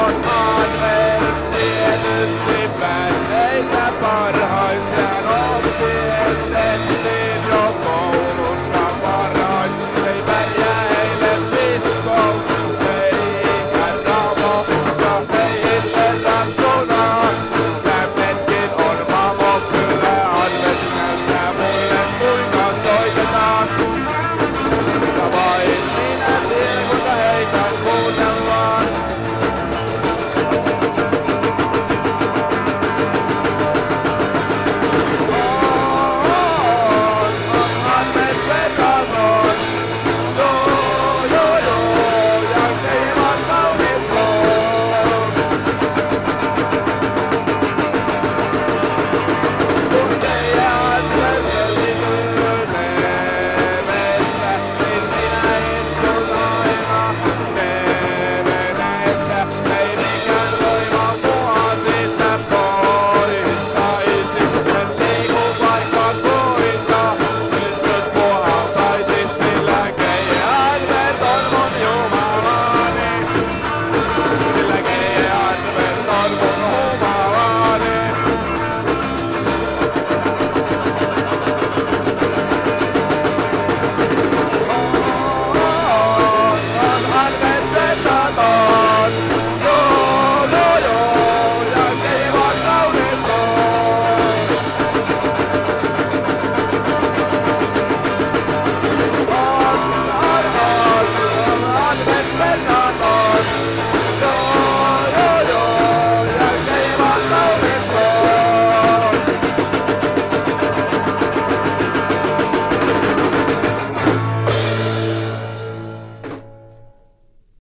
your heart and fear to